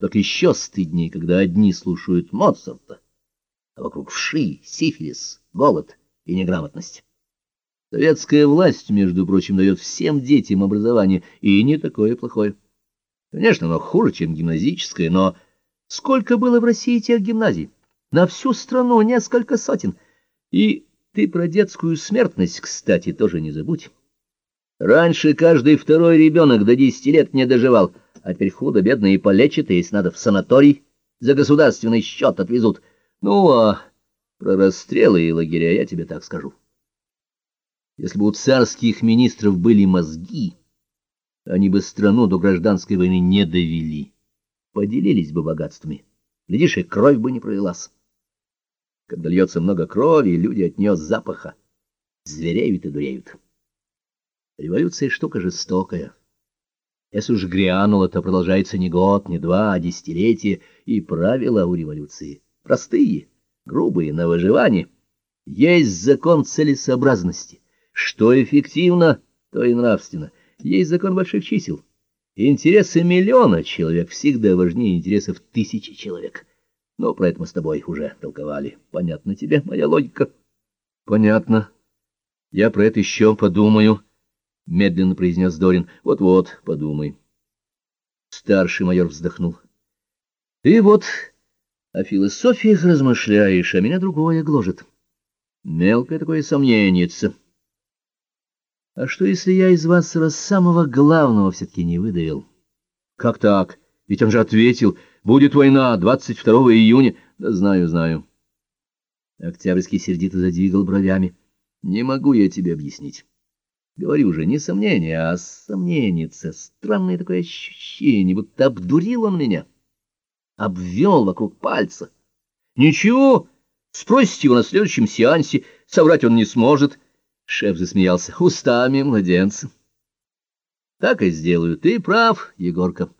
Только еще стыднее, когда одни слушают Моцарта, а вокруг вши, сифилис, голод и неграмотность. Советская власть, между прочим, дает всем детям образование, и не такое плохое. Конечно, оно хуже, чем гимназическое, но сколько было в России тех гимназий? На всю страну несколько сотен. И ты про детскую смертность, кстати, тоже не забудь. Раньше каждый второй ребенок до десяти лет не доживал, а теперь худо-бедно и полечат, и, если надо, в санаторий за государственный счет отвезут. Ну, а про расстрелы и лагеря я тебе так скажу. Если бы у царских министров были мозги, они бы страну до гражданской войны не довели, поделились бы богатствами. Глядишь, и кровь бы не пролилась. Когда льется много крови, люди от нее запаха звереют и дуреют. Революция — штука жестокая. Если уж грянула, то продолжается не год, не два, а десятилетие, и правила у революции простые, грубые, на выживание. Есть закон целесообразности. Что эффективно, то и нравственно. Есть закон больших чисел. Интересы миллиона человек всегда важнее интересов тысячи человек. Но про это мы с тобой уже толковали. Понятно тебе моя логика? Понятно. Я про это еще подумаю. — медленно произнес Дорин. Вот — Вот-вот, подумай. Старший майор вздохнул. — Ты вот о философиях размышляешь, а меня другое гложет. Мелкое такое сомненице. А что, если я из вас раз самого главного все-таки не выдавил? — Как так? Ведь он же ответил, будет война 22 июня. Да знаю, знаю. Октябрьский сердито задвигал бровями. Не могу я тебе объяснить. Говорю же, не сомнение, а сомненица. Странное такое ощущение, будто обдурил он меня. Обвел вокруг пальца. Ничего, спросите его на следующем сеансе, соврать он не сможет. Шеф засмеялся. Устами младенца. Так и сделаю. Ты прав, Егорка.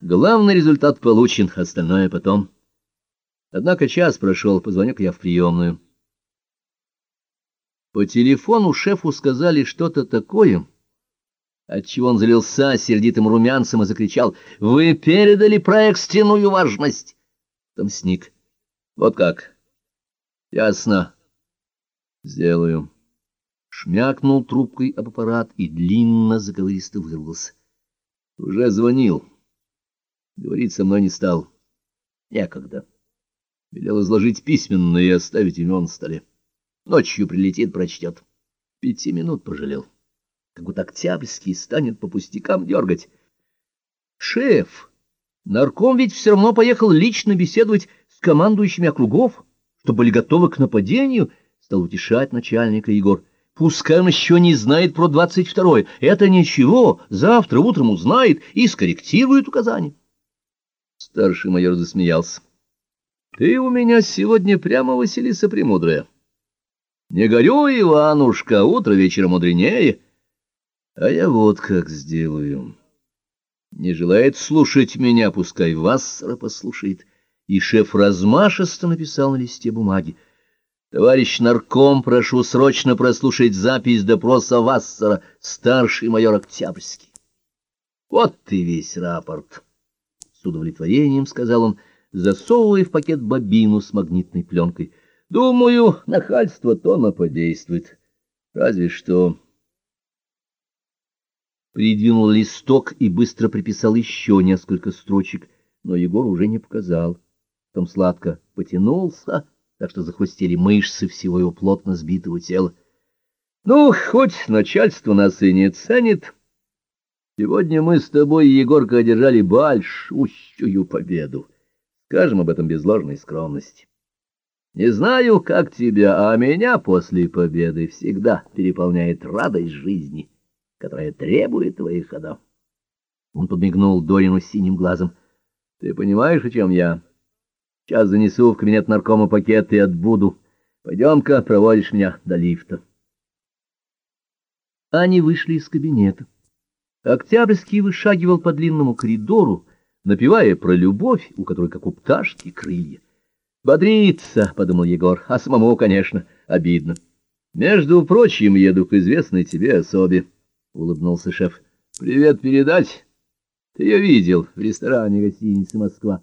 Главный результат получен, остальное потом. Однако час прошел, позвоню-ка я в приемную. По телефону шефу сказали что-то такое, отчего он залился сердитым румянцем и закричал «Вы передали про экстренную важность!» Там сник. «Вот как?» «Ясно. Сделаю». Шмякнул трубкой об аппарат и длинно заговористо вырвался. «Уже звонил. Говорить со мной не стал. Некогда. Велел изложить письменно и оставить имен на столе». Ночью прилетит, прочтет. Пяти минут пожалел. Как будто Октябрьский станет по пустякам дергать. Шеф, нарком ведь все равно поехал лично беседовать с командующими округов, чтобы были готовы к нападению, стал утешать начальника Егор. Пускай он еще не знает про двадцать второе. Это ничего, завтра утром узнает и скорректирует указания. Старший майор засмеялся. — Ты у меня сегодня прямо Василиса Премудрая. Не горю, Иванушка, утро вечера мудренее. А я вот как сделаю. Не желает слушать меня, пускай Вассера послушает. И шеф размашисто написал на листе бумаги. Товарищ нарком, прошу срочно прослушать запись допроса Вассера, старший майор Октябрьский. Вот ты весь рапорт. С удовлетворением сказал он, засовывая в пакет бобину с магнитной пленкой — Думаю, нахальство Тома подействует. Разве что... Придвинул листок и быстро приписал еще несколько строчек, но Егор уже не показал. Том сладко потянулся, так что захвостили мышцы всего его плотно сбитого тела. Ну, хоть начальство нас и не ценит. Сегодня мы с тобой, Егорка, одержали большущую победу. Скажем об этом без ложной скромности. Не знаю, как тебя, а меня после победы всегда переполняет радость жизни, которая требует твоих ходов. Он подмигнул Дорину синим глазом. — Ты понимаешь, о чем я? Сейчас занесу в кабинет наркома пакет и отбуду. Пойдем-ка, проводишь меня до лифта. Они вышли из кабинета. Октябрьский вышагивал по длинному коридору, напевая про любовь, у которой, как у пташки, крылья. Бодрится, — подумал Егор, — а самому, конечно, обидно. Между прочим, еду к известной тебе особе, — улыбнулся шеф. — Привет передать? Ты ее видел в ресторане гостиницы «Москва».